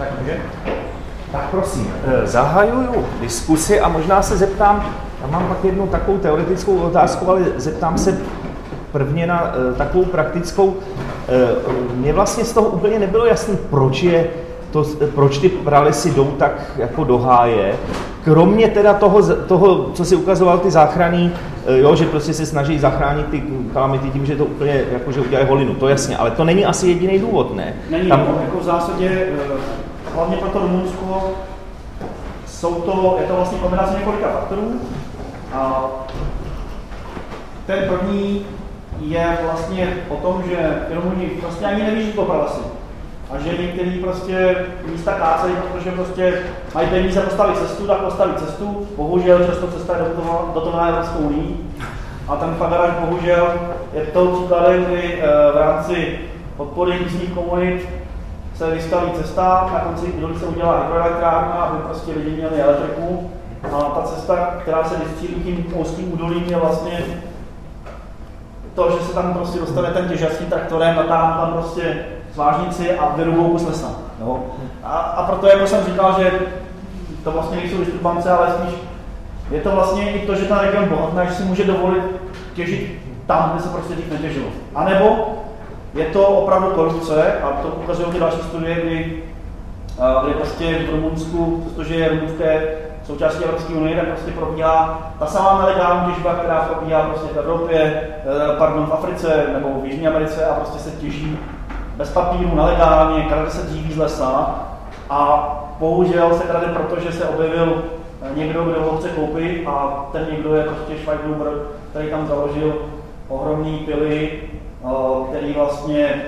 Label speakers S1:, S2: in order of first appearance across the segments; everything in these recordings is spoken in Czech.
S1: Tak může? Tak prosím, eh, zahajuju diskusi a možná se zeptám, já mám pak jednu takovou teoretickou otázku, ale zeptám se prvně na uh, takovou praktickou. Uh, mně vlastně z toho úplně nebylo jasné, proč je to, proč ty pralesy jdou tak jako do háje. Kromě teda toho, toho co si ukazoval ty záchraný, jo, že prostě se snaží zachránit ty kalamity tím, že to úplně jako, že udělají holinu, to jasně, ale to není asi jediný důvod, ne?
S2: Není, Tam... no, jako v zásadě, hlavně pro to Rumunsko, jsou to, je to vlastně kombinace několika faktorů. A ten první je vlastně o tom, že Rumuni vlastně ani neví, že to pralesy a že některý prostě místa kácejí, protože prostě mají peníze postavit cestu, tak postaví cestu. Bohužel často cesta je dotovaná Evropskou unii. A ten Fagaráž bohužel je to příkladem, kdy eh, v rámci podpory místních komunit se vystaví cesta, na konci údolí se udělá hydroelektrárna, aby prostě lidi měli elektriku. A ta cesta, která se vystřílí tím úzkým údolím, je vlastně to, že se tam prostě dostane ten těžařský traktorem a tam, tam prostě svážnici a vyrubou kus lesa. Jo? A, a proto, jako jsem říkal, že to vlastně nejsou distribuance, ale spíš je to vlastně i to, že ten region bohatný, že si může dovolit těžit tam, kde se prostě dřív netěžilo. A nebo je to opravdu korupce, a to ukazují ty další studie, kdy, kdy prostě v Rumunsku, protože je rumunské součástí Evropské unie, tak prostě probíhá ta samá nelegální těžba, která probíhá prostě v Evropě, eh, pardon, v Africe nebo v Jižní Americe a prostě se těží bez papíru, nelegálně, krade se dříví z lesa. A bohužel se krade proto, že se objevil někdo, kdo ho chce koupit a ten někdo je prostě Schweighuber, který tam založil ohromný pily, eh, který vlastně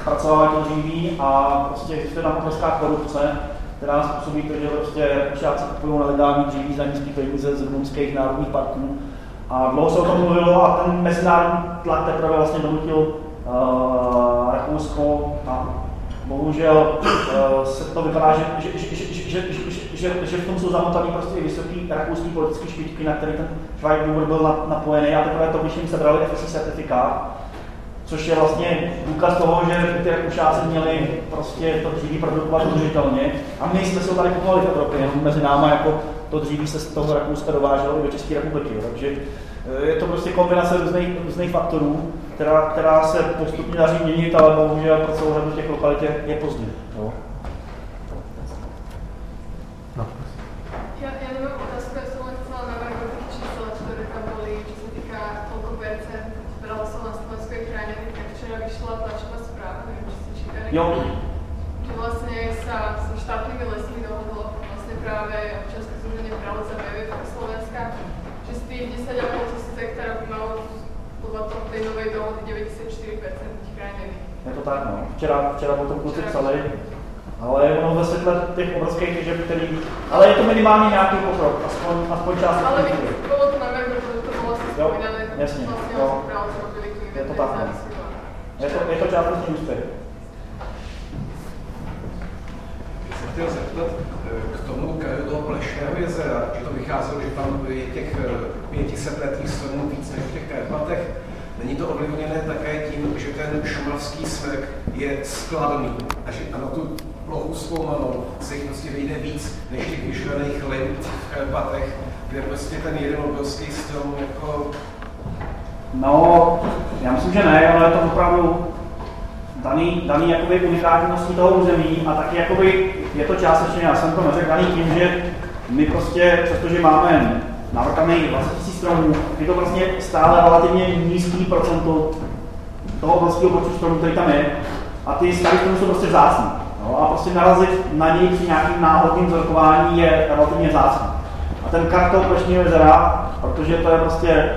S2: zpracovává to dříví a prostě existuje tam obrovská korupce, která způsobí to, že prostě Rakušáci kupují nelegální dříví za nízké peníze z rumunských národních parků. A dlouho se o tom mluvilo a ten mezinárodní tlak teprve vlastně donutil uh, Rakousko a bohužel uh, se to vypadá, že, že, že, že, že, že, že v tom jsou zamotaný prostě i vysoký rakouský politický špičky, na který ten Schweigbauer byl napojený a teprve to, když jim sebrali FSC certifikát, což je vlastně důkaz toho, že ty Rakušáci měli prostě to dříví produkovat udržitelně a my jsme se tady kupovali v Evropě, jenom mezi náma jako to dříví se z toho Rakouska dováželo i do České republiky. Takže eh, je to prostě kombinace různých, různých faktorů, která, která se postupně daří měnit, ale bohužel pro celou řadu těch lokalit je, je pozdě.
S3: Jo. No. Já, já nemám otázku, já jsem chcela navrhnout těch čísel, které tam byly, co se týká koľko percent bralo sa na Slovensku je chránený, tak včera vyšla tlačová správa, neviem, či ste čítali.
S2: Jo.
S3: Že vlastne sa s štátnymi lesmi dohodlo vlastne práve občianske združenie Pravo za WWF Slovenska, že z tých 10,5 tisíc hektárov by malo podľa toho tej novej dohody 94% chránených.
S2: Je to tak, no. Včera, včera o tom kluci psali, ale ono ve světle těch obrovských těžeb, který... Ale je to minimálně nějaký pokrok, aspoň, aspoň část.
S3: Ale bylo to na protože to bylo asi spomínané.
S2: Jasně, vlastně jo. Je to tak, no. Je to, je to částečný úspěch.
S4: Chtěl zeptat eh, k tomu kraju toho Plešného jezera, že to vycházelo, že tam je těch 500 eh, letých stromů víc než v těch Karpatech. Není to ovlivněné také tím, že ten šumavský smrk je skladný a že a na tu plochu zkoumanou se jich prostě vyjde víc než těch vyžraných limit v Karpatech, kde prostě ten jeden obrovský strom jako...
S2: No, já myslím, že ne, ale je to opravdu daný, daný jakoby unikátností toho území a taky jakoby je to částečně, já jsem to neřekl, daný tím, že my prostě, přestože máme navrtaný 20 000 stromů, je to vlastně stále relativně nízký procento toho obrovského počtu stromů, který tam je. A ty staré stromy jsou prostě vzácný. No, a prostě narazit na něj při nějakým náhodným vzorkování je relativně vzácný. A ten kartou Plešního jezera, protože to je prostě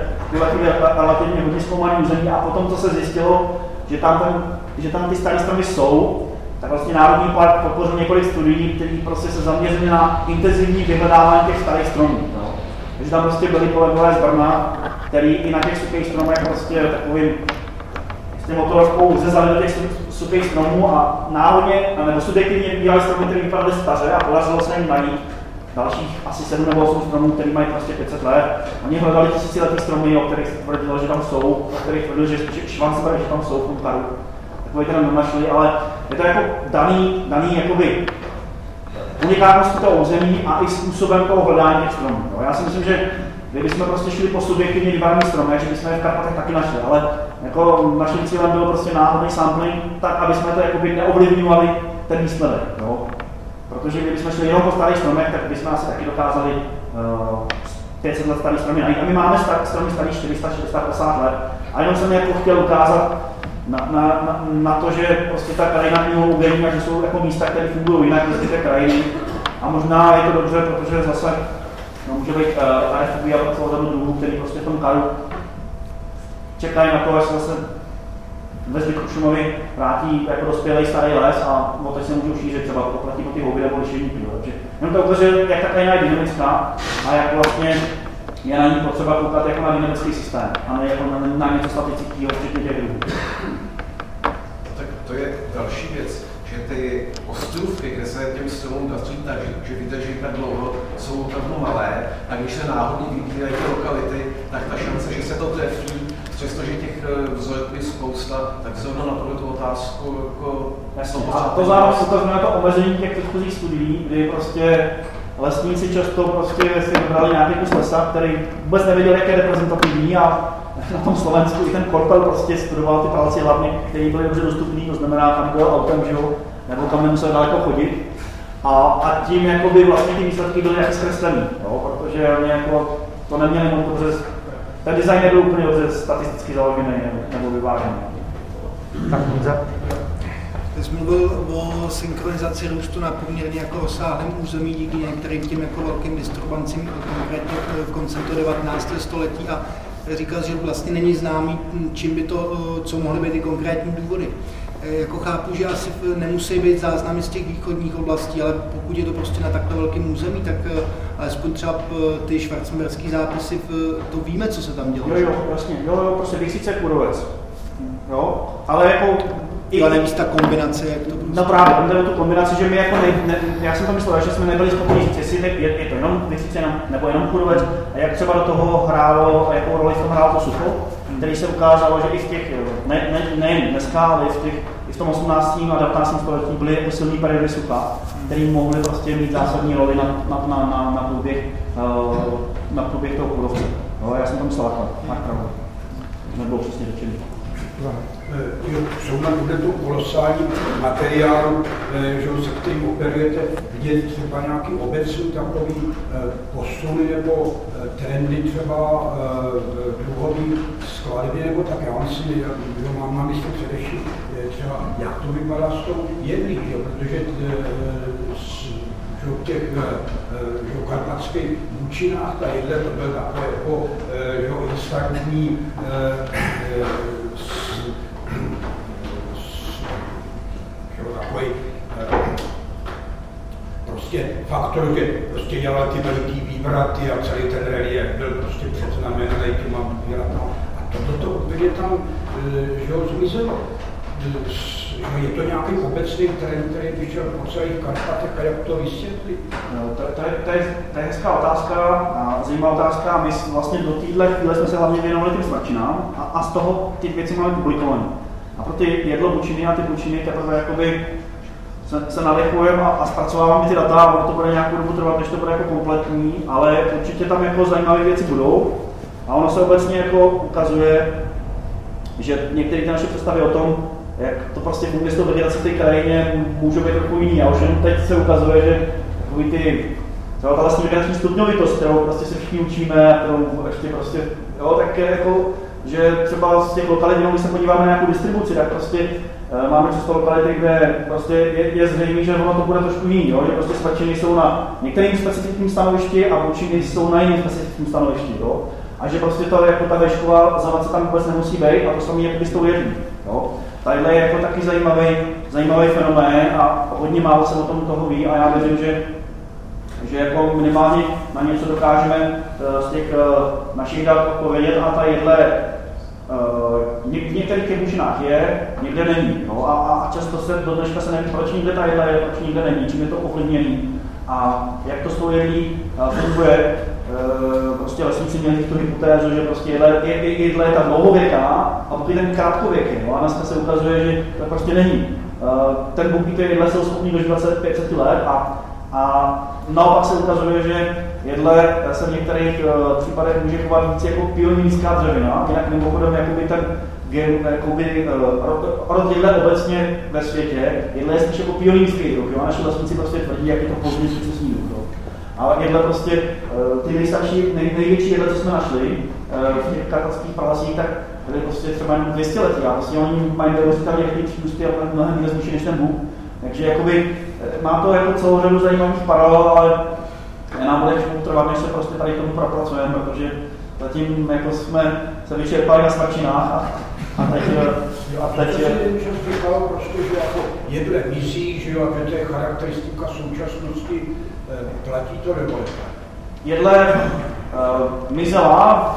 S2: relativně hodně zkoumaný území a potom, co se zjistilo, že tam, ten, že tam ty staré stromy jsou, tak vlastně Národní park podpořil několik studií, které prostě se zaměřily na intenzivní vyhledávání těch starých stromů. No. Takže tam prostě byli kolegové z Brna, který i na těch suchých stromech prostě takovým tím motorovkou zezali do těch suchých stromů a náhodně, nebo subjektivně vybírali stromy, které vypadaly staře a podařilo se jim najít dalších asi 7 nebo 8 stromů, které mají prostě 500 let. Oni hledali tisíciletý stromy, o kterých se tvrdilo, že tam jsou, o kterých tvrdili, že, švance že tam jsou v tom Takové teda nenašli, ale je to jako daný, daný jakoby unikátností toho území a i způsobem toho hledání těch stromů. Jo. Já si myslím, že kdybychom prostě šli po subjektivně vybraných stromech, že bychom je v Karpatech taky našli, ale jako naším cílem bylo prostě náhodný sampling, tak aby jsme to jakoby neovlivňovali ten výsledek. Jo. Protože kdybychom šli jenom po starých stromech, tak bychom asi taky dokázali uh, 500 let starý stromy najít. A my máme stromy starý 400, 450 let. A jenom jsem jako chtěl ukázat na, na, na, to, že prostě ta krajina mělo uvědomí a že jsou jako místa, které fungují jinak než ty krajiny. A možná je to dobře, protože zase no, může být uh, RFB a celou řadu druhů, který prostě v tom karu čekají na to, až se zase ve zbytku Šumovy vrátí jako dospělý starý les a o teď se můžou šířit třeba poplatí po ty houby nebo lišejníky. Takže jenom to ukazuje, jak ta krajina je dynamická a jak vlastně je na ní potřeba koukat jako na dynamický systém a ne jako na, na něco statického, včetně těch druhů.
S4: To další věc že ty ostrůvky, kde se těm stromům daří tak, že vydrží tak dlouho, jsou opravdu malé a když se náhodně vybírají ty lokality, tak ta šance, že se to trefí, přestože těch eh, vzorků je spousta, tak zrovna na tu otázku jako.
S2: A to zároveň ukazuje to omezení těch předchozích studií, kdy prostě lesníci často prostě si vybrali nějaký kus lesa, který vůbec nevěděl, jak je reprezentativní a na tom Slovensku i ten Korpel prostě studoval ty palci hlavně, které byly dobře dostupné, to znamená, tam byl autem, že jo, nebo tam nemusel daleko chodit. A, a tím jakoby vlastně ty výsledky byly nějak zkreslený, jo, protože oni jako to neměli moc dobře, ten design nebyl úplně dobře statisticky založený nebo, nebo vyvážený. Tak
S5: ty jsi mluvil o synchronizaci růstu na poměrně jako rozsáhlém území díky některým těm jako velkým disturbancím, konkrétně v konci 19. století a říkal, že vlastně není známý, čím by to, co mohly být ty konkrétní důvody. E, jako chápu, že asi nemusí být záznamy z těch východních oblastí, ale pokud je to prostě na takhle velkém území, tak alespoň třeba ty švarcemberský zápisy, to víme, co se tam dělo.
S2: Jo, jo, vlastně, jo, jo, prostě Vychsice Kurovec. Jo, ale jako
S5: i, ale nevíš ta kombinace, jak to
S2: prostě... No právě, tam tu kombinaci, že my jako ne, ne, já jsem to myslel, že jsme nebyli schopni říct, jestli je, je to jenom Vychsice nebo jenom Kurovec a jak třeba do toho hrálo, jakou roli v tom hrálo to sucho, který se ukázalo, že i v těch, ne, ne, ne dneska, ale i v, těch, i v tom 18. a 19. století byly jako silný periody sucha, který mohly prostě mít zásadní roli na, na, na, na, na průběh, uh, na průběh toho kůrovce. No, já jsem to myslel takhle, máš pravdu. Nebylo přesně řečeno.
S6: Eh, jsou na to kolosální materiálu, eh, že se kterým operujete, vidět třeba nějaký obecný takový eh, posuny nebo trendy třeba druhový skladby, nebo tak já si že mám na mysli především třeba, jak to vypadá s tou jedlí, že? protože že v těch že v karpatských účinách ta jedle to byl takové jako instantní takový eh, prostě faktor, že prostě dělal ty veliký vývraty a celý ten relief byl prostě předznamenaný těma vývratama. A toto to úplně tam, eh, že ho zmizelo. Je to nějaký obecný trend, který vyšel po celých Karpatech a jak to vysvětlit?
S2: No, to, to, je, to je hezká otázka, a zajímavá otázka. My vlastně do téhle chvíle jsme se hlavně věnovali těm svačinám a, a z toho ty věci máme publikované. A pro ty jedlo bučiny a ty bučiny teprve jakoby se, se nalechujeme a, a zpracováváme ty data, a to bude nějakou dobu trvat, než to bude jako kompletní, ale určitě tam jako zajímavé věci budou. A ono se obecně jako ukazuje, že některé ty naše představy o tom, jak to prostě funguje s tou vegetací v té krajině, můžou být trochu jiný. A už jenom teď se ukazuje, že takový ty třeba ta vlastně vegetační stupňovitost, kterou prostě se všichni učíme, kterou ještě prostě, jo, tak je jako, že třeba z těch lokalit, když se podíváme na nějakou distribuci, tak prostě uh, máme často lokality, kde prostě je, je zřejmé, že ono to bude trošku jiný, jo? že prostě svačiny jsou na některým specifickým stanovišti a bučiny jsou na jiném specifickém stanovišti. Jo? A že prostě to jako ta vešková zavace tam vůbec nemusí být a to samé by s tou jedlí. Jo? Tadyhle je jako taky zajímavý, zajímavý fenomén a hodně málo se o tom toho ví a já věřím, že že jako minimálně na něco dokážeme eh, z těch eh, našich dat odpovědět a ta jedle v některých těch účinách je, někde není. No, a, a, často se do dneška se neví, proč někde ta jedle je, proč někde není, čím je to ovlivněný. A jak to s tou jedlí funguje, prostě lesníci měli tu hypotézu, že prostě jedle, jedle je ta dlouhověká a pokud ten krátkověký. No a dneska se ukazuje, že to prostě není. Ten bubík jedle jsou schopný dožít 25 let a A naopak se ukazuje, že jedle se v některých uh, případech může chovat víc jako pionírská dřevina, jinak mimochodem jakoby ten gen, jakoby, uh, rod jedle obecně ve světě, jedle je spíš jako pionýrský druh, jo? a naši prostě tvrdí, jak je to pozdní sucesní druh. Ale jedle prostě uh, ty nejstarší, nej, největší jedle, co jsme našli v těch karpatských pralesích, tak byly prostě třeba jenom 200 letí a vlastně oni mají neuvěřitelně jaký přípustky a mnohem výraznější než ten Bůh. Takže jakoby, má to jako celou řadu zajímavých paralel, ale nám bude trvat, než se prostě tady tomu propracujeme, protože zatím jako jsme se vyčerpali na svačinách a, a teď,
S6: a teď je... Říkal prostě, že jako jedle mizí, že jo, a to je charakteristika současnosti, eh, platí to nebo
S2: Jedle uh, mizela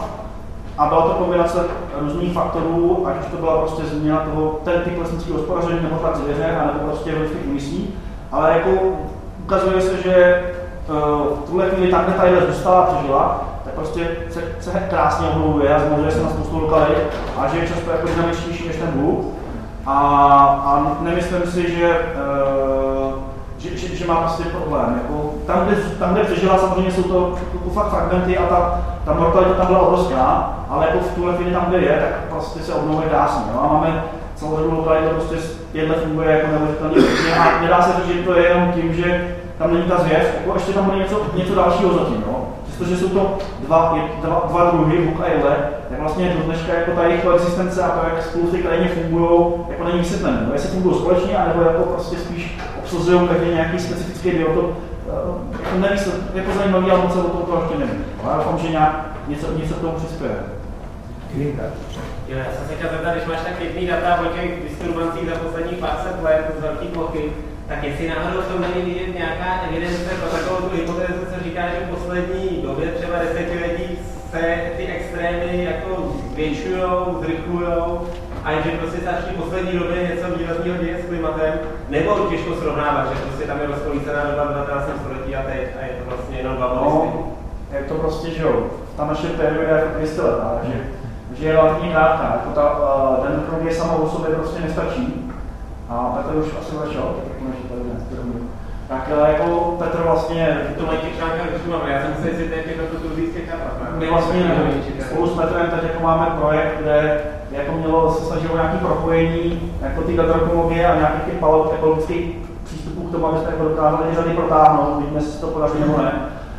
S2: a byla to kombinace různých faktorů, ať už to byla prostě změna toho, ten typ lesnického hospodaření nebo tak zvěře, nebo prostě lidských misí, ale jako ukazuje se, že uh, v tuhle chvíli takhle tadyhle zůstala, přežila, tak prostě se, se krásně obnovuje a zmozuje se na spoustu lokalit a že je často jako dynamičtější než ten Bůh. A, a nemyslím si, že, uh, že, že, že má prostě problém. Jako, tam, kde, tam, kde přežila, samozřejmě jsou to, to fakt fragmenty a ta, ta mortalita tam byla obrovská, ale jako v tuhle chvíli tam, kde je, tak prostě se obnovuje krásně. No? A máme celou řadu lokalit, prostě jedle funguje jako neuvěřitelně a nedá se říct, že to je jenom tím, že tam není ta zvěř, jako ještě tam bude něco, něco dalšího zatím, no. Přestože jsou to dva, dva, dva druhy, buk a jele, tak vlastně do dneška jako ta jejich koexistence a to, jak spolu ty krajině fungují, jako není vysvětlené. No, jestli fungují společně, anebo jako prostě spíš obsazují každý nějaký specifický biotop, neví se, jako zajímavý, ale moc se o tom to ještě nevím. Já doufám, že nějak něco, něco k tomu přispěje.
S7: Jo, já jsem se chtěl zeptat, když máš tak pěkný data o těch disturbancích za posledních pár set let z velký plochy, tak jestli náhodou v tom není vidět nějaká evidence pro takovou tu hypotézu, co říká, že v poslední době, třeba desetiletí, se ty extrémy jako zvětšují, zrychlují a že prostě se až v poslední době něco výrazného děje s klimatem, nebo těžko srovnávat, že prostě tam je rozkolícená doba 19. století a teď a je to vlastně jenom dva no,
S2: je to prostě, že jo, ta naše perioda je 200 letá, že, že je relativně krátká, jako ta, uh, ten chronie sama o sobě prostě nestačí, a Petr už asi začal, tak tady dnes tak jako Petr vlastně...
S7: To mají těch článkách vyšumám, já jsem se jestli teď to tu turizské
S2: My vlastně spolu s Petrem teď jako máme projekt, kde jako mělo se snažilo nějaké propojení jako ty dendrokologie a nějakých těch ekologických přístupů k tomu, abyste jako dokázali řady protáhnout, vidíme, jestli to podaří nebo ne.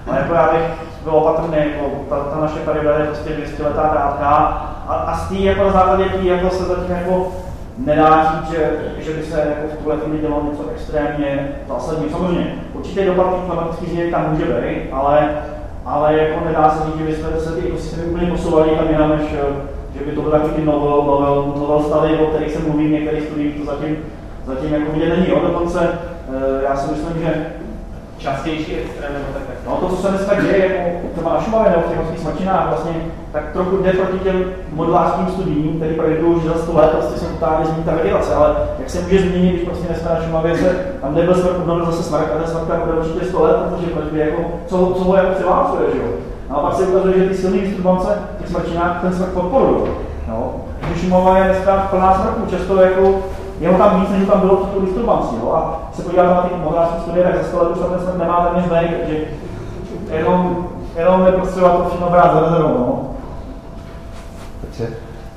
S2: Ale jako já bych byl opatrný, jako ta, ta naše perioda je prostě 200 letá krátká a, a z té jako na základě tý, jako se zatím jako nedá říct, že, že by se jako v tuhle chvíli dělalo něco extrémně zásadního. Samozřejmě, určitě dopad těch klimatických změn tam může být, ale, ale jako nedá se říct, že bychom se ty ekosystémy úplně posouvali tam jinam, než že by to byly takový ty novel, novel, novel stavy, o kterých se mluví v některých studiích, to zatím, zatím jako vidět není. Jo? Dokonce eh, já si myslím, že
S7: častější extrém nebo tak,
S2: No to, co se dneska děje, jako třeba na Šumavě nebo v těch horských svačinách, vlastně, tak trochu jde proti těm modelářským studiím, který predikují, že za 100 let vlastně se totálně změní ta vegetace, ale jak se může změnit, když prostě dneska na Šumavě se tam nebyl smrk, obnovil zase smrk a ten smrk bude určitě 100 let, protože proč by jako, co, co ho jako přiválcuje, že jo? No a pak se ukazuje, že ty silné distribuce v těch svačinách ten smrk podporují. No. Když Šumava je dneska plná smrků, často jako je ho tam víc, než tam bylo před tu disturbancí. Jo? A se podíváme na ty modelářské studie, tak za 100 let už tam ten nemá téměř takže jenom, jenom je potřeba to všechno brát za rezervu. No.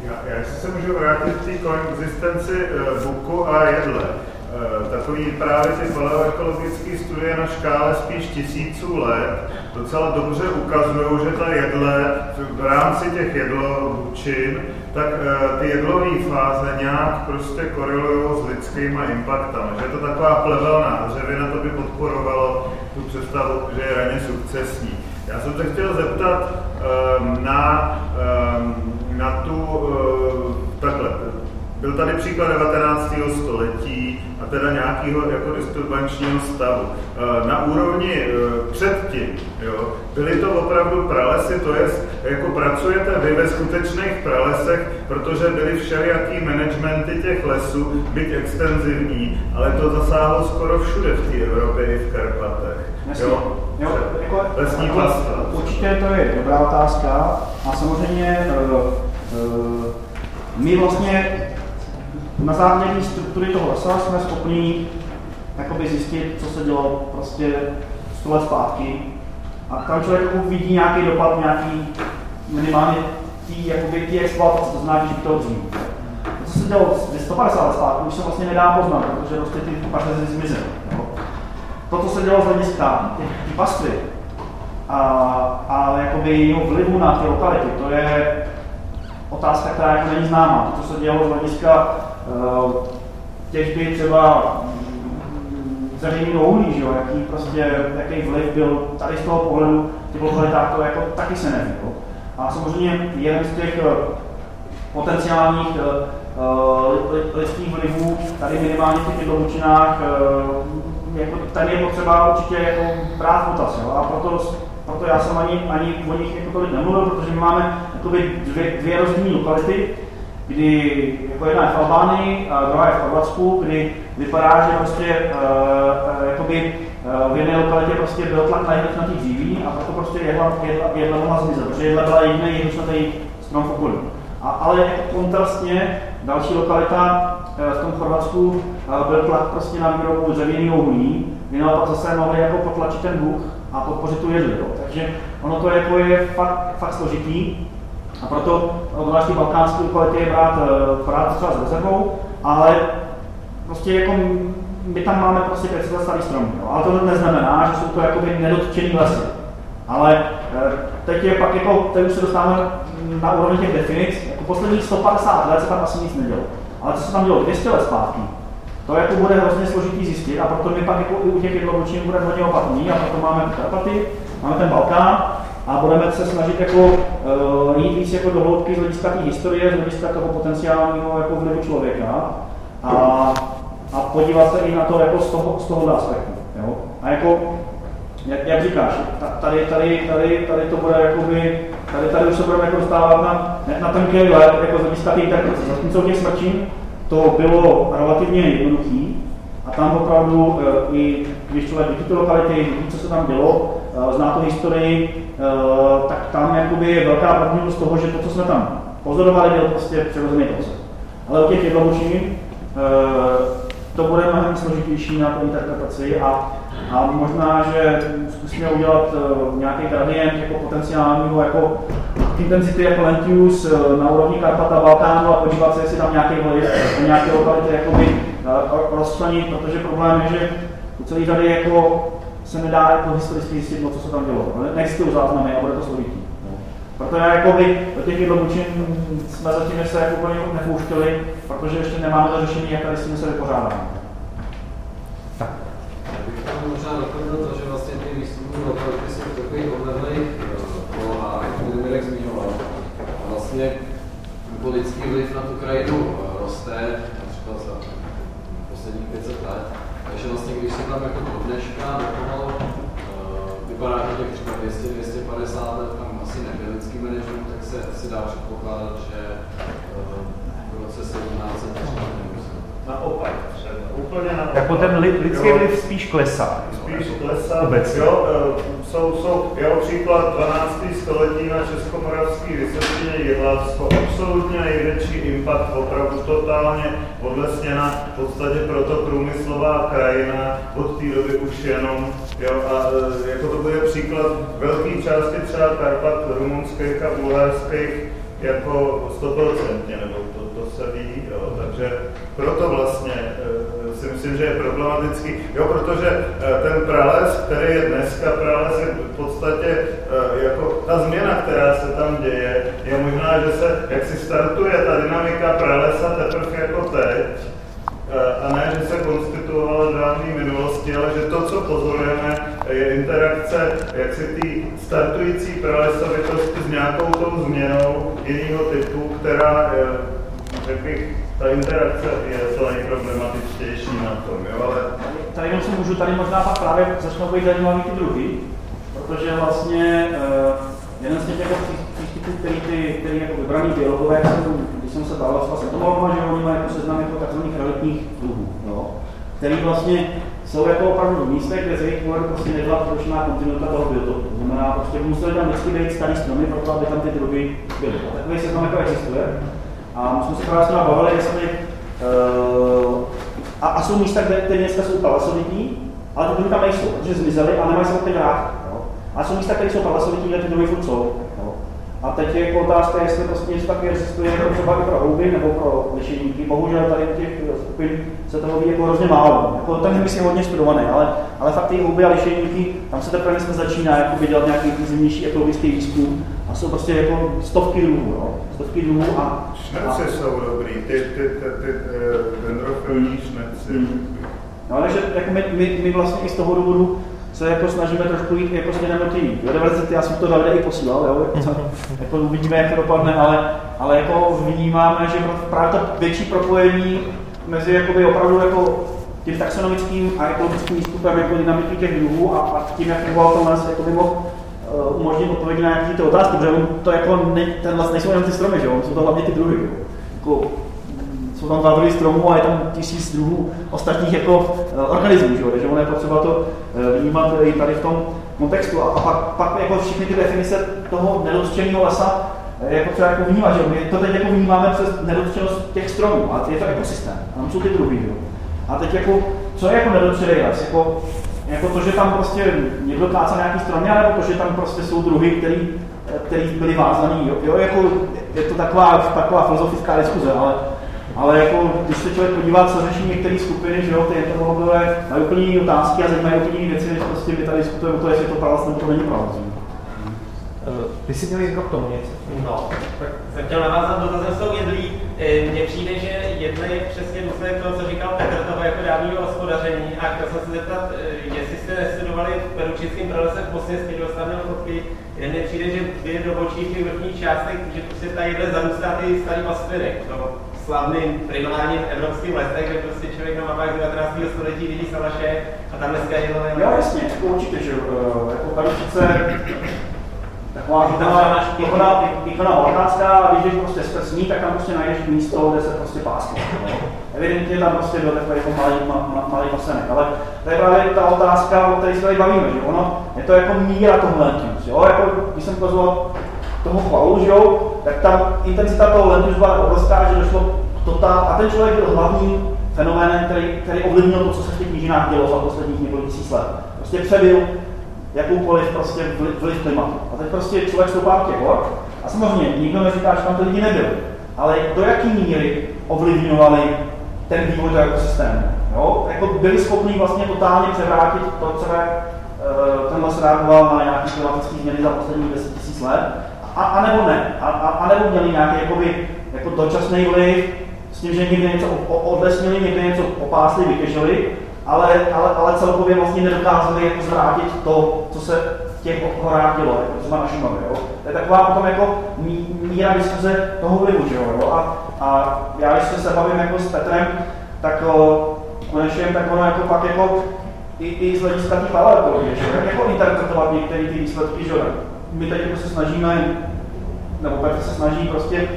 S8: Já, já se můžu vrátit k té koexistenci uh, buku a jedle. Uh, takový právě ty paleoekologické studie na škále spíš tisíců let docela dobře ukazují, že ta jedle v rámci těch jedlobučin, tak uh, ty jedlové fáze nějak prostě korelují s lidskými impaktami. Že je to taková plevelná dřevina, to by podporovalo tu představu, že je raně sukcesní. Já jsem se chtěl zeptat um, na, um, na tu, takhle, byl tady příklad 19. století a teda nějakého jako disturbančního stavu. Eh, na úrovni eh, předtím, jo, byly to opravdu pralesy, to je, jako pracujete vy ve skutečných pralesech, protože byly všelijaký managementy těch lesů, byť extenzivní, ale to zasáhlo skoro všude v té Evropě i v Karpatech. Jo,
S2: jo, jako, lesní vlastva. Určitě to je dobrá otázka a samozřejmě uh, uh, my vlastně na základě struktury toho lesa jsme schopni jakoby zjistit, co se dělo prostě 100 let zpátky. A tam člověk jako vidí nějaký dopad, nějaký minimálně tý, jakoby, tý exploatace, to znamená, že to dřív. To, co se dělo 150 let zpátky, už se vlastně nedá poznat, protože prostě ty pařezy zmizely. To, co se dělo z hlediska ty pastvy, a, a jakoby jeho vlivu na ty lokality, to je otázka, která jako není známá. To, co se dělo z hlediska těžby třeba zeměního uhlí, že jo, jaký prostě, jaký vliv byl tady z toho pohledu těch lokalitách, to jako taky se neví. Jo. A samozřejmě jeden z těch uh, potenciálních uh, lidských vlivů tady minimálně v těch uh, jako, tady je potřeba určitě jako brát potaz. Jo. A proto proto já jsem ani, ani o nich jako tolik nemluvil, protože my máme dvě, dvě rozdílné lokality, kdy jako jedna je v Albánii druhá je v Chorvatsku, kdy vypadá, že prostě uh, jakoby, uh, v jedné lokalitě prostě byl tlak na jednotnatý dříví a proto prostě jedla, jedla, jedla mohla zmizet, protože jedla byla jediný jednotnatý strom v okolí. A, ale kontrastně další lokalita uh, v tom Chorvatsku byl tlak prostě na výrobu dřevěného uhlí, kdy naopak zase mohli jako potlačit ten bůh a podpořit tu jedli. Jo. Takže ono to jako je fakt, fakt složitý a proto obzvláště balkánské lokality je brát, eh, brát třeba s rezervou, ale prostě jako my tam máme prostě 500 let starý strom, jo. ale to neznamená, že jsou to jakoby nedotčený lesy. Ale eh, teď je pak jako, teď už se dostáváme na úroveň těch definic, jako posledních 150 let se tam asi nic nedělo. Ale co se tam dělo 200 let zpátky, to jako bude hrozně složitý zjistit a proto my pak jako i u těch jednoročních budeme hodně opatrní a proto máme Karpaty, máme ten Balkán a budeme se snažit jako uh, jít víc jako do hloubky z hlediska té historie, z hlediska toho potenciálního jako vlivu člověka a, a podívat se i na to jako z toho, z toho aspektu. Jo? A jako, jak, jak říkáš, tady, tady, tady, tady to bude jakoby, tady, tady už se budeme jako dostávat na, na ten let, jako z hlediska té interpretace. Zatímco těch smrčin, to bylo relativně jednoduché a tam opravdu, eh, i když člověk vidí ty lokality, vidí, co se tam dělo, eh, zná tu historii, tak tam jakoby je velká pravděpodobnost toho, že to, co jsme tam pozorovali, byl prostě přirozený proces. Ale u těch jednoduších to bude mnohem složitější na tu interpretaci a, a možná, že zkusíme udělat nějaký gradient jako potenciálního jako intenzity jako Lentius eh, na úrovni Karpata, Balkánu a podívat se, jestli tam nějaký vliv nějaké lokality jakoby eh, rozčlenit, protože problém je, že u celý tady jako se nedá jako historicky zjistit, co se tam dělo. Neexistují záznamy a bude to složitý. Proto já jakoby do těch jednobučin jsme zatím se jako úplně nepouštěli, protože ještě nemáme to řešení, jak tady s tím se vypořádáme.
S9: Tak. Já bych možná doplnil to, že vlastně ty výzkumní lokality jsou takový odlehlý Mirek zmiňoval. Vlastně politický vliv na tu krajinu eh, roste, například za posledních 500 let. Takže vlastně, když se tam jako dneška pomalu uh, vypadá, že těch třeba 200-250 let tam asi nebyl lidský management, tak se asi dá předpokládat, že uh, v roce 17 třeba.
S8: Naopak, úplně naopak.
S1: Jako ten lidský vliv spíš klesá.
S8: Spíš klesá, Obecně. jo, jsou, jsou, jeho příklad 12. století na Českomoravský vysvětleně Jihlavsko, absolutně největší impact, opravdu totálně odlesněna, v podstatě proto průmyslová krajina, od té doby už jenom, jo, a e, jako to bude příklad velké části třeba Karpat rumunských a bulharských, jako 100%, nebo to, to se ví, jo, takže proto vlastně e, si myslím, že je problematický. Jo, protože eh, ten prales, který je dneska prales, je v podstatě eh, jako ta změna, která se tam děje, je možná, že se, jak si startuje ta dynamika pralesa teprve jako teď, eh, a ne, že se konstituovala v minulosti, ale že to, co pozorujeme, je interakce jak si ty startující pralesovitosti s nějakou tou změnou jiného typu, která, řekl bych, ta interakce je to nejproblematičtější na tom, jo, ale...
S2: Tady jenom se můžu, tady možná pak právě začnou být zajímavý ty druhy, protože vlastně uh, jeden z těch jako přístupů, který, ty, který jako vybraný biologové, když jsem se bavil s vlastně entomologama, že oni mají jako seznam jako takzvaných realitních druhů, jo, který vlastně jsou jako opravdu v místech, kde z jejich pohledu prostě nebyla porušená kontinuita toho biotopu. To znamená, prostě museli tam vždycky být starý stromy, proto aby tam ty druhy byly. A takový seznam jako existuje. A my jsme se právě s bavili, jestli uh, A, a jsou místa, kde, kde dneska jsou palesovití, ale ty druhy tam nejsou, protože zmizely a nemají se tam teď vrátit. A jsou místa, které jsou palesovití, kde ty druhy jsou. A teď je jako otázka, jestli prostě něco taky existuje jako třeba i pro houby nebo pro lišejníky. Bohužel tady u těch skupin se toho ví jako hrozně málo. Jako ten je hodně studovaný, ale, ale fakt ty houby a lišejníky, tam se teprve dneska začíná jako dělat nějaký zimnější ekologický výzkum a jsou prostě jako stovky druhů, no. stovky druhů a...
S8: Šneci jsou dobrý, ty, ty, ty, ty, ty dendrofilní šneci. Hmm.
S2: No, takže jako my, my, my, vlastně i z toho důvodu se jako snažíme trošku jít jako směrem do té biodiverzity, já jsem to Davide i posílal, jo, jako, jako uvidíme, jak to dopadne, ale, ale jako vnímáme, že právě to větší propojení mezi jakoby opravdu jako tím taxonomickým a ekologickým výstupem jako dynamiky těch druhů a, a tím, jak fungoval to les, jako by mohl uh, umožnit odpovědět na nějaké ty otázky, protože to jako ne, ten les nejsou jenom ty stromy, že jo? jsou to hlavně ty druhy. Jako, jsou tam dva druhy stromů a je tam tisíc druhů ostatních jako uh, organismů, že? takže ono je potřeba to uh, vnímat i tady v tom kontextu. A, pak, pak jako všechny ty definice toho nedotčeného lesa je jako třeba jako vnímat, že my to teď jako vnímáme přes nedotčenost těch stromů, a je to ekosystém, tam jsou ty druhy. Jo? A teď jako, co je jako nedotčený les? Jako, jako to, že tam prostě někdo kácá nějaký stromy, nebo to, že tam prostě jsou druhy, který, který byly vázaný. Jo? jo? jako, je to taková, taková filozofická diskuze, ale ale jako, když se člověk podívá, co řeší některé skupiny, že jo, ty entomologové mají úplně jiné otázky a zajímají úplně jiné věci, než prostě my tady diskutujeme o to, jestli to pravda nebo to není pravda.
S1: Eh, ty jsi měl jít k tomu něco?
S7: No, tak jsem chtěl navázat dotazem s tou jedlí. Eh, mně přijde, že jedle je přesně důsledek toho, co říkal Petr, toho jako dávního hospodaření. A chtěl jsem se zeptat, eh, jestli jste nestudovali v Peručickém pralese v Bosně z dostavného fotky, kde mně přijde, že dvě do očí v těch vrchních částech, že prostě ta jedle zarůstá ty starý pastviny. To slavným primárním evropským lesech, kde prostě člověk na mapách 19. století vidí salaše a tam dneska je to
S2: Jo, jasně, určitě, že jako Peručice taková výkonná, výkonná, výkonná orgánská, a když jdeš prostě z ní, tak tam prostě najdeš místo, kde se prostě pásne. Evidentně tam prostě byl takový jako malý, ma, ma, malý pasenek, ale to je právě ta otázka, o které se tady bavíme, že ono, je to jako míra toho lentius, jo, jako když jsem ukazoval toho chvalu, že jo, tak tam intenzita toho lentius byla obrovská, že došlo totál, a ten člověk byl hlavním fenoménem, který, který ovlivnil to, co se v těch knižinách dělo za posledních několik tisíc let. Prostě přebyl jakoukoliv prostě vliv, vliv klimatu. A teď prostě člověk stoupá těch hor a samozřejmě nikdo neříká, že tam ty lidi nebyli. Ale do jaké míry ovlivňovali ten vývoj toho ekosystému. Jo? Jako byli schopni vlastně totálně převrátit to, co je, uh, ten les reagoval na nějaké klimatické změny za posledních 10 tisíc let, a, a nebo ne. A, a, a nebo měli nějaký jakoby, jako dočasný vliv, s tím, že někde něco odlesnili, někde něco opásli, vytěžili, ale, ale, ale celkově vlastně nedokázali jako zvrátit to, co se v těch horách dělo, jako třeba na Šumavě. To je taková potom jako míra diskuze toho vlivu, že jo? A, a já, když se bavím jako s Petrem, tak o, konečně tak ono jako pak jako i, i z hlediska té paleontologie, že jak jako interpretovat některé ty výsledky, že my teď jako se snažíme, nebo Petr se snaží prostě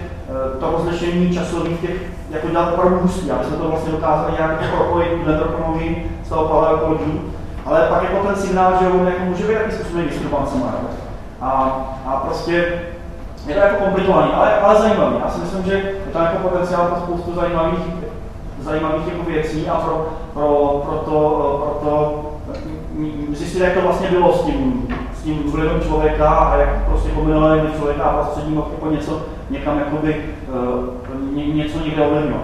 S2: to rozlišení časových těch jako dělat opravdu hustý, aby jsme to vlastně dokázali nějak jako propojit dendrochronologii z toho paleoekologii, ale pak jako ten signál, že on jako může být jakým způsobem disturbancema. A, a prostě je to jako komplikovaný, ale, ale zajímavý. Já si myslím, že je tam jako potenciál pro spoustu zajímavých, zajímavých jako věcí a pro, pro, pro to, pro to zjistit, jak to vlastně bylo s tím, tím vlivem člověka a jak prostě kombinovaný člověka a prostředí mohl jako něco někam jakoby, uh, ně, něco někde ovlivňovat.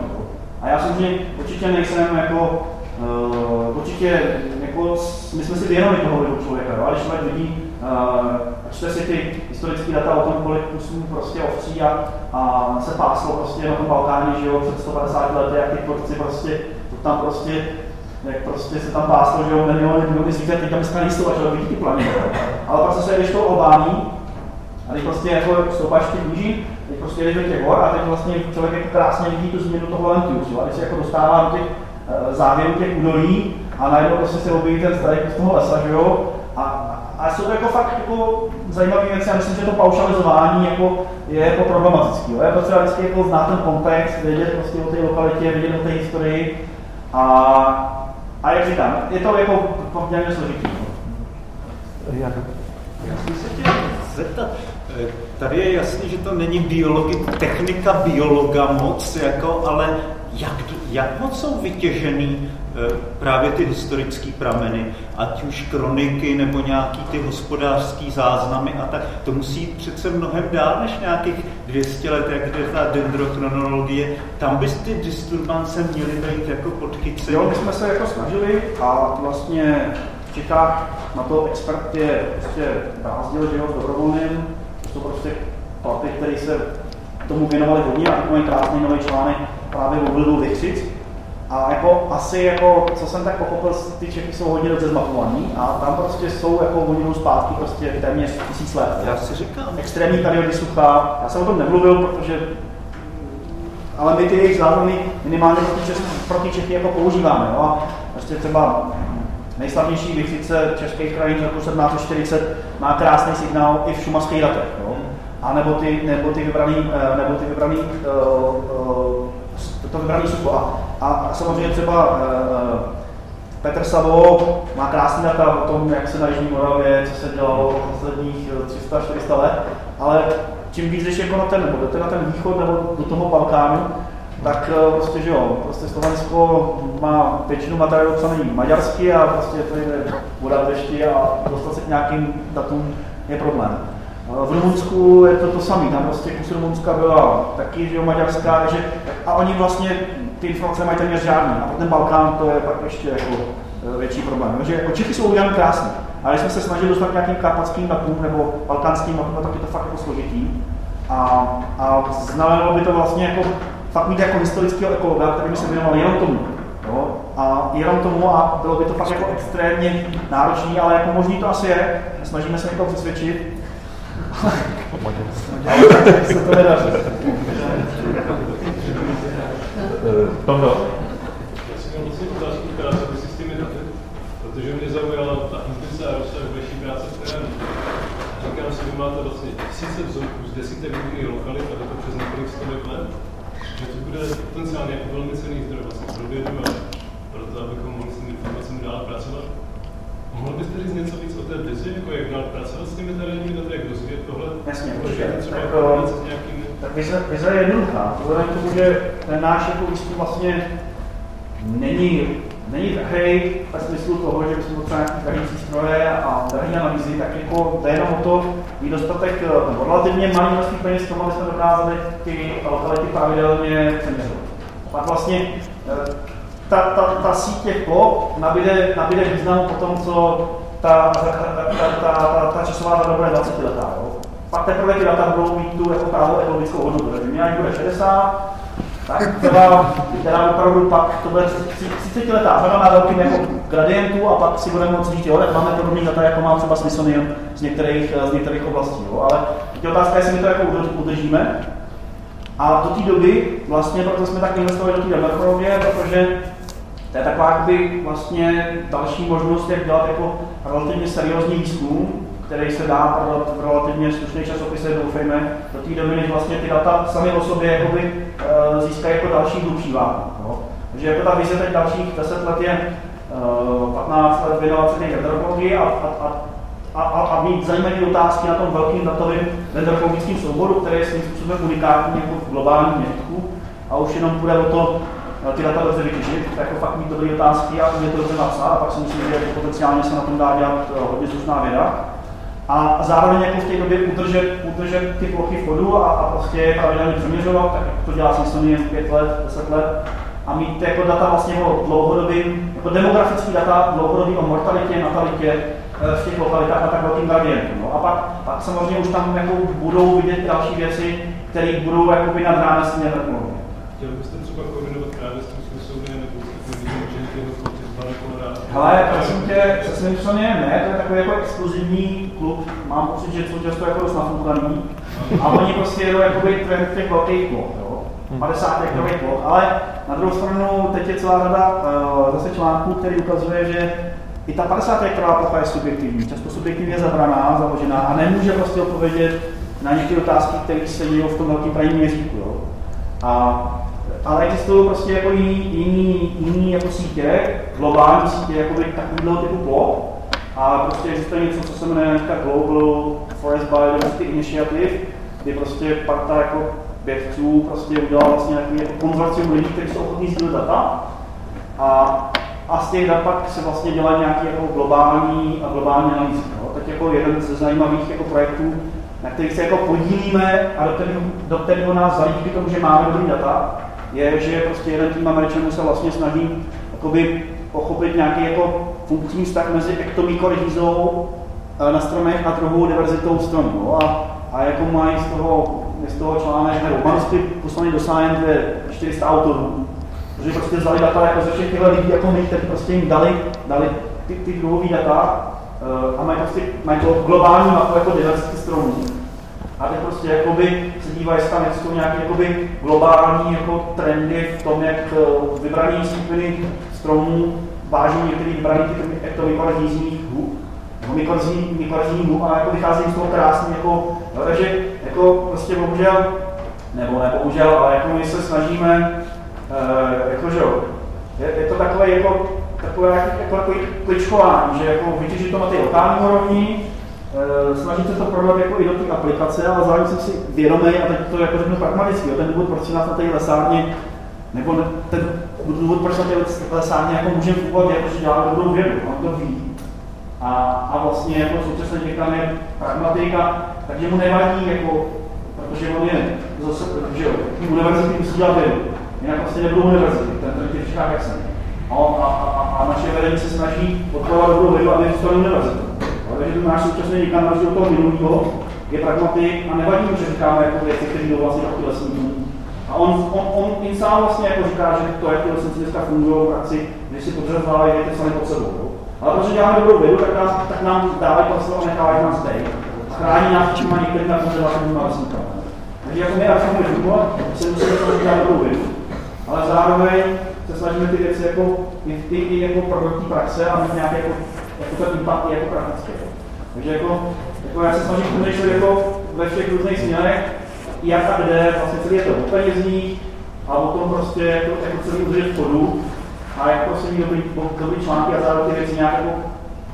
S2: A já si že určitě nejsem jako, uh, určitě jako, my jsme si vědomi toho vlivu člověka, jo? ale když člověk vidí, uh, čte si ty historické data o tom, kolik kusů prostě ovcí a, a se páslo prostě na tom Balkáně, že jo, před 150 lety, jak ty porci prostě, to tam prostě jak prostě se tam páslo, že jo, miliony druhy zvířat, tam dneska nejsou, až vidí ty. Ale pak se jdeš tou Albání, a teď prostě jako stoupáš ty kůži, teď prostě jdeš do těch hor a teď vlastně člověk jako krásně vidí tu změnu toho lentius, jo? a teď se jako dostává do těch uh, závěrů těch údolí a najednou prostě se objeví ten starý z toho lesa, že jo, a, a jsou to jako fakt jako zajímavé věci, já myslím, že to paušalizování jako je jako problematický. Jo? Je potřeba vždycky jako znát ten kontext, vědět prostě o té lokalitě, vědět o té historii a, a jak říkám, je to jako poměrně složitý.
S10: Já jsem se chtěl zeptat, Tady je jasný, že to není biologi, technika biologa moc, jako, ale jak, jak moc jsou vytěžený eh, právě ty historické prameny, ať už kroniky nebo nějaký ty hospodářský záznamy a tak, to musí jít přece mnohem dál než nějakých 200 let, jak je ta dendrochronologie. Tam by ty disturbance měly být jako podchycení.
S2: Jo, my jsme se jako snažili a vlastně v Čechách na to expert je prostě brázdil, že jo, s dobrovolným, to jsou prostě platy, které se tomu věnovali hodně a takový krásný nový článek právě o vlivu Vychřic. A jako asi, jako, co jsem tak pochopil, ty Čechy jsou hodně dobře zmapovaný a tam prostě jsou jako hodinu zpátky prostě téměř tisíc let.
S10: Já si říkám.
S2: Extrémní periody sucha. Já jsem o tom nemluvil, protože ale my ty jejich záznamy minimálně proti, Čes, proti Čechy jako používáme. Jo? A prostě třeba nejslavnější vychřice českých krajín z roku 1740 má krásný signál i v šumavských datech. Jo? A nebo ty, nebo ty vybraný, eh, nebo ty vybraný uh, uh, to vybraný sucho. A, a samozřejmě třeba uh, Petr Savo má krásný data o tom, jak se na Jižní Moravě, co se dělalo posledních 300-400 let, ale čím víc jdeš jako na ten, nebo jdete na ten východ nebo do toho Balkánu, tak prostě, že jo, prostě Slovensko má většinu materiálu psaný maďarsky a prostě to jde Budapešti a dostat se k nějakým datům je problém. V Rumunsku je to to samé, tam prostě kus Rumunska byla taky, že jo, maďarská, takže, a oni vlastně ty informace mají téměř žádný. A ten Balkán to je pak ještě jako větší problém. Takže jako Čechy jsou udělané krásně, ale když jsme se snažili dostat nějakým karpatským datům nebo balkánským datům, tak je to fakt jako složitý. A, a znamenalo by to vlastně jako fakt mít jako historického ekologa, který by se věnoval jenom tomu. Jo? A jenom tomu a bylo by to fakt jako extrémně náročné, ale jako možný to asi je. Snažíme se někoho přesvědčit.
S1: Tondo.
S11: Já si mám vlastně otázku, která souvisí s těmi daty, protože mě zaujala ta intuice a rozsah vaší práce v terénu. Říkám si, vy máte vlastně tisíce vzorků z desítek různých lokalit a to přes několik stovek let. Že to bude potenciálně jako velmi cený zdroj vlastně pro vědu a pro to, abychom mohli s těmi informacemi dál pracovat. Mohl byste říct něco víc té vizi, jako jak dál pracovat s těmi terénními daty, jak rozvíjet tohle?
S2: Jasně,
S11: protože třeba
S2: tak,
S11: jako, s nějakými...
S2: tak vize, vize je jednoduchá. Vzhledem k tomu, že ten náš jako výzkum vlastně není, není takový ve smyslu toho, že bychom potřebovali nějaký drahý stroje a drahý analýzy, tak jako jde jenom o to, mít dostatek nebo relativně malý množství peněz tomu, aby jsme dokázali ty lokality pravidelně přeměřovat. Pak vlastně ta, ta, ta síť těch ploch nabíde, nabíde významu po tom, co ta, ta, ta, ta, ta, ta časová doba bude 20 letá. Jo. Pak teprve ty data budou mít tu jako právě ekologickou hodnotu. Takže mě bude 60, tak teda, teda opravdu pak to bude 30 letá řada na velkým jako gradientu a pak si budeme moct říct, jo, tak máme podobný data, jako má třeba Smithsonian z některých, z některých oblastí. Jo. Ale teď otázka je, jestli my to jako udržíme. A do té doby, vlastně proto jsme tak investovali do té developerově, protože to je taková jakoby, vlastně další možnost, jak dělat jako relativně seriózní výzkum, který se dá prodat v relativně slušných časopisech, doufejme, do té doby, než vlastně ty data sami o sobě jakoby, uh, získají jako další hlubší váhu. No. Takže jako ta vize teď dalších 10 let je uh, 15 let věnovat se té antropologii a, a, a, a, a mít zajímavé otázky na tom velkým datovým dendrologickém souboru, který je svým způsobem unikátní jako v globálním měřítku a už jenom půjde o to, ty data dobře vytěžit, jako fakt mít dobré otázky a umět to dobře napsat a pak si myslím, že potenciálně se na tom dá dělat hodně slušná věda. A zároveň jako v té době udržet, udržet ty plochy v chodu a, a prostě pravidelně přeměřovat, tak jako to dělá jen 5 let, 10 let, a mít jako data vlastně o dlouhodobým, jako demografický data dlouhodobý o mortalitě, natalitě v těch lokalitách na tak velkým gradientu. No. A pak, pak samozřejmě už tam jako budou vidět další věci, které budou jakoby nad rámec té
S11: Chtěl byste třeba koordinovat právě s tím Smithsonianem nebo s tím
S2: Hele, prosím tě, se Smithsoniem ne, to je takový jako exkluzivní klub, mám pocit, že jsou často jako dost nafoukaný. A oni prostě jedou jakoby trend těch velkých ploch, jo. 50 hektarových ploch, ale na druhou stranu teď je celá řada uh, zase článků, který ukazuje, že i ta 50 hektarová plocha je subjektivní, často subjektivně zabraná, založená a nemůže prostě odpovědět na některé otázky, které se dějí v tom velkém krajním měřítku. Jo. A ale existují prostě jako jiný, jiný, jiný jako sítě, globální sítě jako takového typu ploch. A prostě existuje něco, co se jmenuje Global Forest Biodiversity Initiative, kdy prostě parta jako vědců prostě udělal vlastně nějaký jako konzorcium lidí, kteří jsou ochotní sdílet data a, a z těch dat pak se vlastně dělají nějaké jako globální a globální analýzy. No. Tak jako jeden ze zajímavých jako projektů, na kterých se jako podílíme a do kterého, do kterého nás zajímá že máme dobrý data, je, že prostě jeden tým Američanů se vlastně snaží jakoby pochopit nějaký jako funkční vztah mezi ektomykorhizou eh, na stromech a druhou diverzitou stromů. No. A, a jako mají z toho, z toho článek, nebo manuskript poslaný do Science je 400 autorů, protože prostě vzali data jako ze všech těchto lidí, jako my, kteří prostě jim dali, dali ty, ty druhové data uh, a mají prostě mají to globální mapu jako diverzity stromů. A teď prostě jakoby se dívají, tam jsou nějaké jakoby globální jako trendy v tom, jak uh, vybrané skupiny stromů váží některý vybraný ty, jízdních hub, nebo mykorazní hub a jako vychází z toho krásně, jako, jo, takže jako prostě bohužel, nebo ne bohužel, ale jako my se snažíme, uh, jako že jo, je, je, to takové jako takové jako, jako kličkování, že jako vytěžit to na ty lokální úrovni, e, snažit se to prodat jako i do té aplikace, ale zároveň jsem si vědomý, a teď to jako řeknu pragmaticky, ten důvod, proč nás na té lesárně, nebo ten důvod, proč na té lesárně jako můžeme fungovat, je, protože děláme dobrou vědu, on to ví. A, a vlastně jako současně děkan je pragmatika, takže mu nevadí, jako, protože on je zase, že jo, univerzity musí dělat vědu. Jinak vlastně nebudou univerzity, ten, ten těch Čechách jak jsem. A, a, a, a naše vedení se snaží podporovat dobrou vědu, aby zůstali univerzitu. Takže ten náš současný děkan na toho minulého je pragmatik a nevadí mu, že říkáme jako věci, které jdou vlastně taky lesníků. A on, on, on in sám vlastně jako říká, že to, jak ty lesníci dneska fungují v praxi, když si podřezávají věty sami pod sebou. Ale protože děláme dobrou vědu, tak, nás, tak nám dávají prostor a nechávají nás tady. A chrání nás přímo některými konzervativními lesníkami. Takže jako my a chceme fungovat, se musíme snažit dělat dobrou vědu. Ale zároveň se snažíme ty věci jako, i, i, i jako produktní praxe a mít nějaké jako, jako ten impact jako praktické. Takže jako, jako já se snažím přemýšlet jako ve všech různých směrech, jak a kde, vlastně celý je to o penězích a o tom prostě jako, jako celý udržet v chodu a jak prostě mít dobrý, dobrý články a zároveň ty věci nějak jako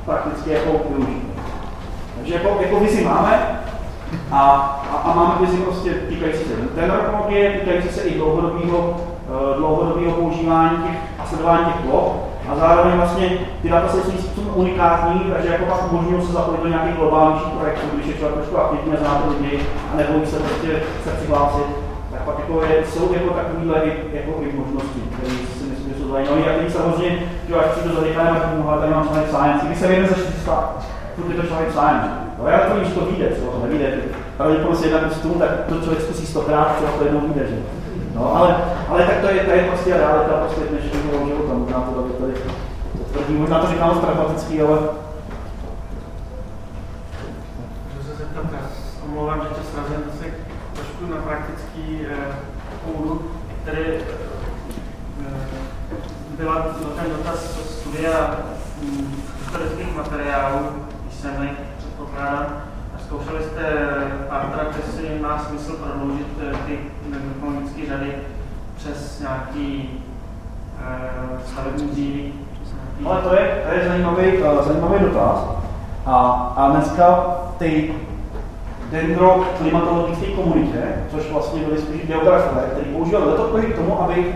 S2: prakticky jako využít. Takže jako, jako vizi máme a, a, a máme vizi prostě týkající se dendrologie, týkající se i dlouhodobého Eh, dlouhodobého používání těch a sledování těch ploch. A zároveň vlastně ty data jsou svým způsobem unikátní, takže jako pak umožňují se zapojit do nějakých globálnějších projektů, když je člověk trošku aktivní a zná to lidi a nebojí se prostě se přihlásit, tak pak jako je, jsou jako takovýhle jako i možnosti, které si myslím, že jsou zajímavé. A teď samozřejmě, že až přijdu za děkanem řeknu, ale tady mám člověk science, když se vědět za 400, furt je to člověk science. No, já to vím, že to vyjde, co to nevíde. Pravděpodobně se jedna tomu, tak to člověk zkusí stokrát, třeba to jednou vyjde, že? No, ale, ale tak to je, to je prostě realita prostě dnešního života. Možná to tady, tady tvrdí, možná to říkám pragmatický, ale...
S12: Můžu se zeptat, já omlouvám, že tě srazím zase trošku na praktický eh, půdu, který eh, byla ten dotaz studia hm, historických materiálů, písemných, předpokládám, Zkoušeli jste pátrat, jestli má smysl prodloužit eh, ty metrologické řady přes nějaký uh, stavební díly?
S2: Ale to je, to je zajímavý, uh, zajímavý dotaz. A, a dneska ty dendroklimatologické komunitě, což vlastně byli spíš geografové, kteří používali letopohy k tomu, aby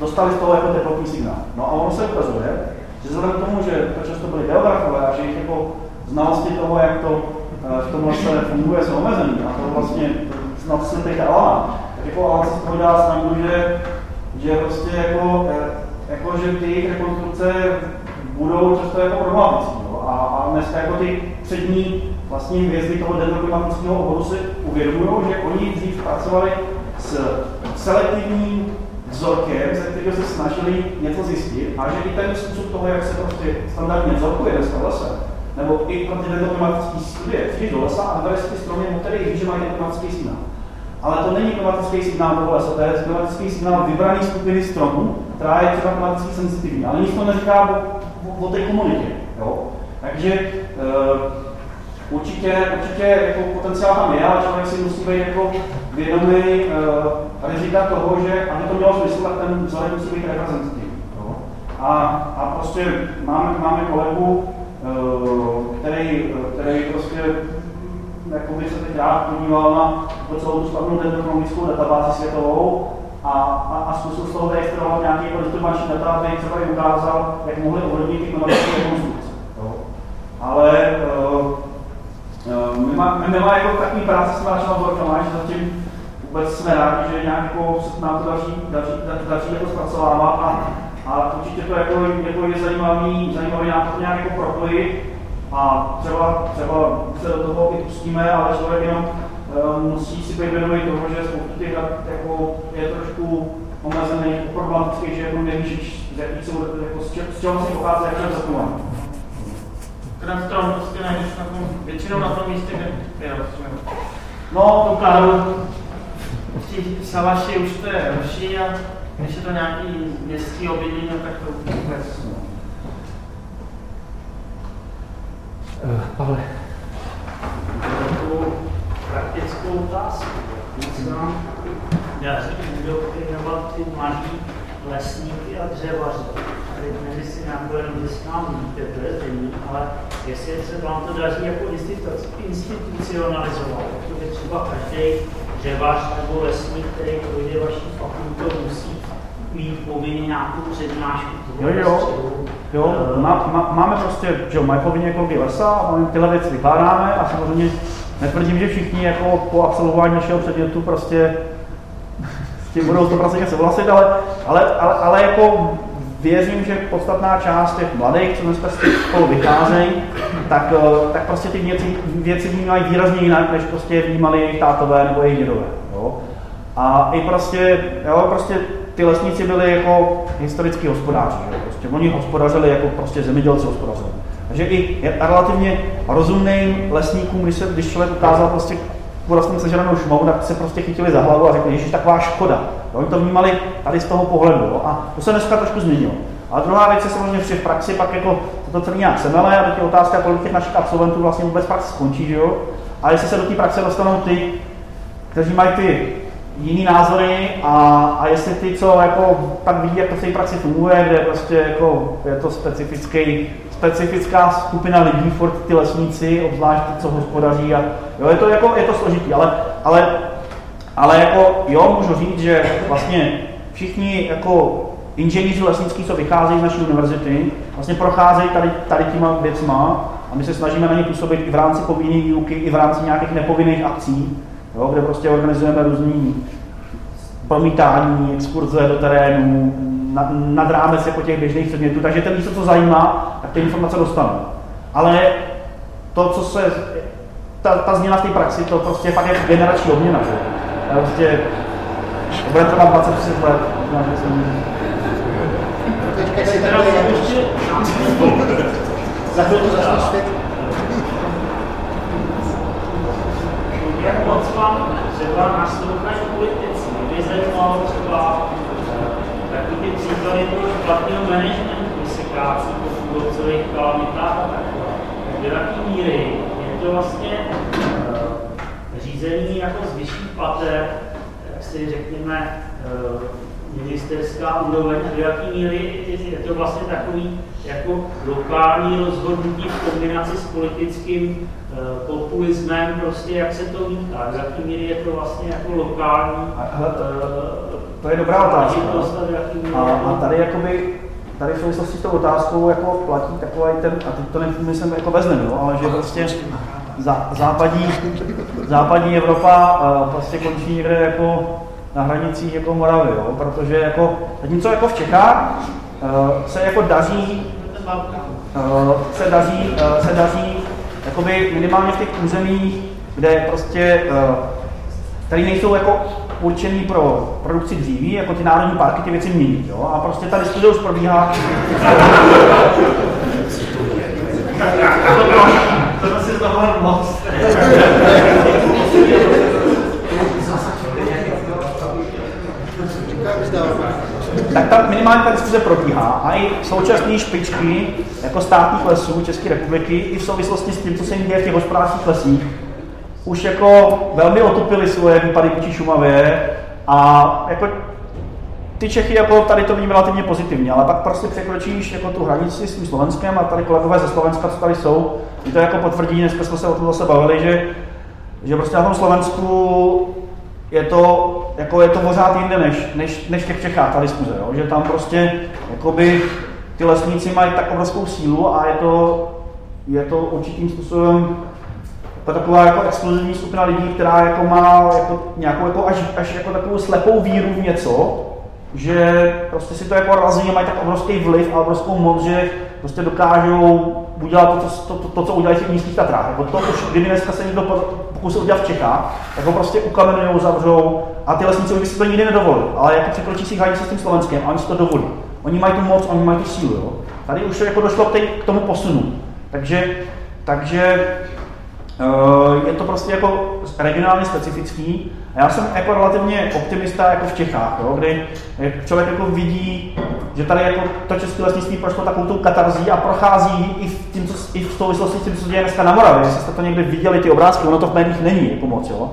S2: dostali z toho jako teplotní signál. No a ono se ukazuje, že vzhledem k tomu, že to často byli geografové a že jich jako znalosti toho, jak to v tom vlastně funguje, jsou omezený a to vlastně snad se teď Alana. Tak jako Alan si toho dá snadu, že, že prostě jako, eh, jako, že ty rekonstrukce budou často jako problematické. A, a dneska jako ty přední vlastně hvězdy toho dendroklimatického oboru si uvědomují, že oni dřív pracovali s selektivním vzorkem, ze kterého se snažili něco zjistit a že i ten způsob toho, jak se prostě standardně vzorkuje dneska v lese, nebo i klimatické studie, přijdeš do lesa a vybere si stromy, o kterých víš, že mají klimatický signál. Ale to není klimatický signál toho lesa, to je klimatický signál vybraný skupiny stromů, která je třeba klimaticky senzitivní. Ale nic to neříká o, o, o té komunitě. Jo? Takže uh, určitě, určitě jako potenciál tam je, ale člověk si musí být jako vědomý uh, rizika toho, že aby to mělo smysl, tak ten vzorek musí být reprezentativní. A, a prostě máme, máme kolegu, který, který prostě jakoby se teď rád podíval na jako celou tu slavnou dendrochronologickou databázi světovou a, a, a zkusil z toho vyextrahovat nějaký jako disturbanční data, aby třeba i ukázal, jak mohli ovlivnit ty klimatické rekonstrukce. Ale uh, my, má, my, jako takový práce s našimi vzorkama, že zatím vůbec jsme rádi, že nějak jako nám to daří, daří, daří jako zpracovávat a, a určitě to jako, jako je zajímavý, zajímavý nápad nějak jako propojit a třeba, třeba se do toho i pustíme, ale člověk jenom uh, musí si být vědomý toho, že spoustu těch dat jako je trošku omezený, problematický, že jako nevíš, z jakých jsou, jako z, čeho, z čeho si pochází, jak je zakovaný.
S12: Ten strom prostě najdeš na tom, většinou na tom místě, kde je
S2: No, to
S12: Karol, ti salaši už to je roší a když je to nějaký městský obydlí, no tak to vůbec.
S1: Uh, Pavle.
S13: Takovou praktickou otázku. Nic nám daří udopinovat ty mladý lesníky a dřevaře. Tady nemyslím nějakou jenom, že s námi víte, to je zemí, ale jestli se vám to daří jako institucionalizovat, protože třeba každý dřevař nebo lesník, který projde vaší fakultou, musí mít povinně nějakou přednášku.
S2: Jo, jo, jo uh, má, má, máme prostě, že jo, mají povinně ekology lesa a máme tyhle věci vykládáme a samozřejmě netvrdím, že všichni jako po absolvování našeho předmětu prostě s tím budou 100% souhlasit, ale, ale, ale, ale jako věřím, že podstatná část těch mladých, co dneska z těch škol vycházejí, tak, eh, tak prostě ty věci, věci vnímají výrazně jinak, než prostě vnímali jejich tátové nebo jejich dědové. Jo? A i prostě, jo, prostě ty lesníci byli jako historický hospodáři. Že? Prostě oni hospodařili jako prostě zemědělci hospodařili. Takže i relativně rozumným lesníkům, když, se, když člověk ukázal prostě porostem sežranou šmou, tak se prostě chytili za hlavu a řekli, ježiš, taková škoda. Jo, oni to vnímali tady z toho pohledu. Jo, a to se dneska trošku změnilo. A druhá věc je samozřejmě, v praxi pak jako to celý nějak semele a teď je otázka, kolik těch našich absolventů vlastně vůbec praxi skončí, že jo? A jestli se do té praxe dostanou ty, kteří mají ty jiný názory a, a jestli ty, co jako tak vidí, jak to v té praxi funguje, kde prostě jako je to specifický, specifická skupina lidí, furt ty lesníci, obzvlášť ty, co hospodaří a jo, je to jako, je to složitý, ale, ale, ale jako jo, můžu říct, že vlastně všichni jako inženýři lesnický, co vycházejí z naší univerzity, vlastně procházejí tady, tady těma věcma a my se snažíme na ně působit i v rámci povinné výuky, i v rámci nějakých nepovinných akcí, jo, kde prostě organizujeme různý promítání, exkurze do terénu, nad, nad rámec jako těch běžných předmětů, takže ten, co to zajímá, tak ty informace dostanou. Ale to, co se, ta, ta změna v té praxi, to prostě fakt je generační obměna. Prostě bude trvat 20 let, možná, že jsem...
S13: Teďka si teda ještě za chvilku začneš Jak moc vám třeba naslouchají politici? Mě by zajímalo třeba takový ty příklady toho špatného managementu, se kácí po kůrovcových kalamitách a takhle. Do jaké míry je to vlastně uh, řízení jako z vyšších pater, jak si řekněme, uh, ministerská úroveň a do jaké míry je to vlastně takový jako lokální rozhodnutí v kombinaci s politickým uh, populismem, prostě jak se to vítá, do jaké míry je to vlastně jako lokální uh,
S2: to je dobrá otázka. A, a tady jakoby, tady v souvislosti s tou otázkou jako platí takový ten, a teď to nemyslím jako vezmeme, jo, ale že prostě za, západní, západní Evropa uh, prostě končí někde jako na hranicích jako Moravy, jo, protože jako, zatímco jako v Čechách uh, se jako daří, uh, se daří, uh, se daří jakoby minimálně v těch územích, kde prostě, uh, tady nejsou jako určený pro produkci dříví, jako ty národní parky ty věci mění. Jo? A prostě ta diskuze už probíhá.
S12: To si toho moc.
S2: Tak ta minimálně ta diskuze probíhá a i současné špičky jako státních lesů České republiky i v souvislosti s tím, co se děje v těch hospodářských lesích, už jako velmi otupili svoje výpady vůči Šumavě a jako ty Čechy jako tady to vidím relativně pozitivně, ale pak prostě překročíš jako tu hranici s tím Slovenskem a tady kolegové ze Slovenska, co tady jsou, mi to jako potvrdí, dneska jsme se o tom zase bavili, že, že prostě na tom Slovensku je to, jako je to pořád jinde než, než, než těch Čechách, ta diskuze, jo? že tam prostě jakoby, ty lesníci mají tak obrovskou sílu a je to, je to určitým způsobem je taková jako exkluzivní skupina lidí, která jako má jako nějakou jako až, až jako takovou slepou víru v něco, že prostě si to jako razí, mají tak obrovský vliv a obrovskou moc, že prostě dokážou udělat to, to, to, to co udělají v těch nízkých Tatrách. Jako to už, kdyby dneska se někdo pokusil udělat v Čechách, tak ho prostě ukamenují, zavřou a ty lesníci by si to nikdy nedovolili. Ale jako překročí si hranice s tím Slovenskem a oni si to dovolí. Oni mají tu moc, oni mají tu sílu. Jo? Tady už jako došlo k, k tomu posunu. Takže, takže je to prostě jako regionálně specifický. A já jsem jako relativně optimista jako v Čechách, jo, kdy člověk jako vidí, že tady jako to české lesnictví prošlo takovou tou katarzí a prochází i v, tím, co, i v souvislosti s tím, co děje dneska na Moravě. Jestli jste to někdy viděli, ty obrázky, ono to v médiích není jako moc, jo.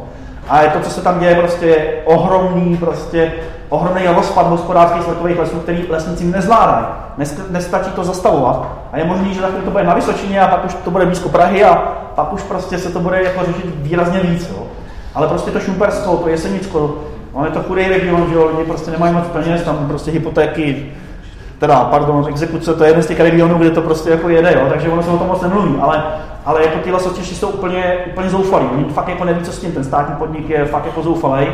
S2: A je to, co se tam děje, prostě ohromný, prostě ohromný rozpad hospodářských svrchových lesů, který lesníci nezvládají. Nestačí to zastavovat. A je možný, že za to bude na Vysočině a pak už to bude blízko Prahy a pak už prostě se to bude jako řešit výrazně víc. Jo. Ale prostě to Šumpersko, to Jesenicko, on je to chudý region, že jo, lidi prostě nemají moc peněz, tam prostě hypotéky, teda, pardon, exekuce, to je jeden z těch regionů, kde to prostě jako jede, jo, takže ono se o tom moc nemluví, ale, ale jako ty lasotěši jsou úplně, úplně zoufalí, oni fakt jako neví, co s tím, ten státní podnik je fakt jako zoufalý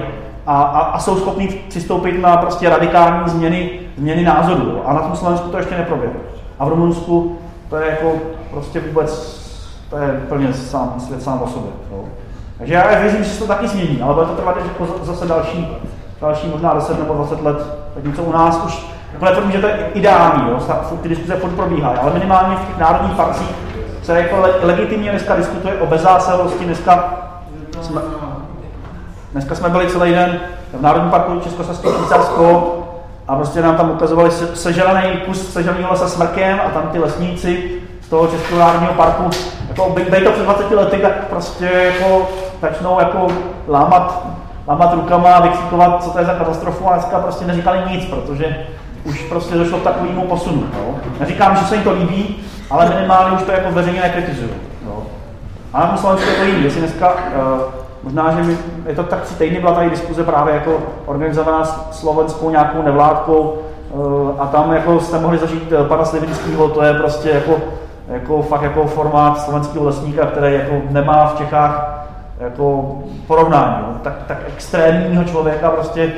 S2: a, a, a, jsou schopni přistoupit na prostě radikální změny, změny názoru, a na tom Slovensku to ještě neproběhlo. A v Rumunsku to je jako prostě vůbec, to je úplně sám, svět sám o sobě. Jo. Takže já věřím, že se to taky změní, ale bude to trvat jako zase další, další možná 10 nebo 20 let, zatímco u nás už jako netvrdím, že to je ideální, jo, ty diskuze furt probíhají, ale minimálně v těch národních parcích se jako le, legitimně dneska diskutuje o bezásahovosti, dneska dneska jsme byli celý den v Národním parku Českosaské Švýcarsko a prostě nám tam ukazovali sežraný kus sežraného lesa smrkem a tam ty lesníci z toho Českého národního parku, jako bej to před 20 lety, tak prostě jako začnou jako lámat, lámat rukama a vykřikovat, co to je za katastrofu a dneska prostě neříkali nic, protože už prostě došlo k takovému posunu. No. Neříkám, že se jim to líbí, ale minimálně už to jako veřejně nekritizují. No. A na Slovensku je to jiný. Jestli dneska, uh, možná, že mi, je to tak tři týdny, byla tady diskuze právě jako organizovaná slovenskou nějakou nevládkou uh, a tam jako jste mohli zažít uh, pana Slivinského, to je prostě jako, jako fakt jako formát slovenského lesníka, který jako nemá v Čechách jako porovnání. No. Tak, tak extrémního člověka prostě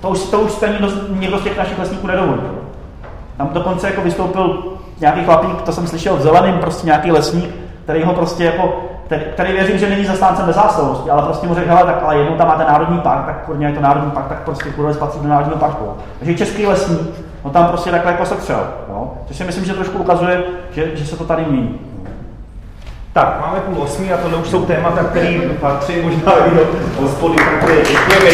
S2: to už, to už se někdo, z těch našich lesníků nedovolí. Tam dokonce jako vystoupil nějaký chlapík, to jsem slyšel v zeleném, prostě nějaký lesník, který ho prostě jako, který, který věřím, že není zastáncem bezásalosti, ale prostě mu řekl, hele, tak ale jednou tam máte národní park, tak kurně je to národní park, tak prostě kurva patří do národního parku. Takže český lesník, no tam prostě takhle jako se třel, no? což si myslím, že trošku ukazuje, že, že se to tady mění.
S1: Tak, máme půl osmi a tohle už jsou témata, které patří možná i do hospody, takže děkujeme.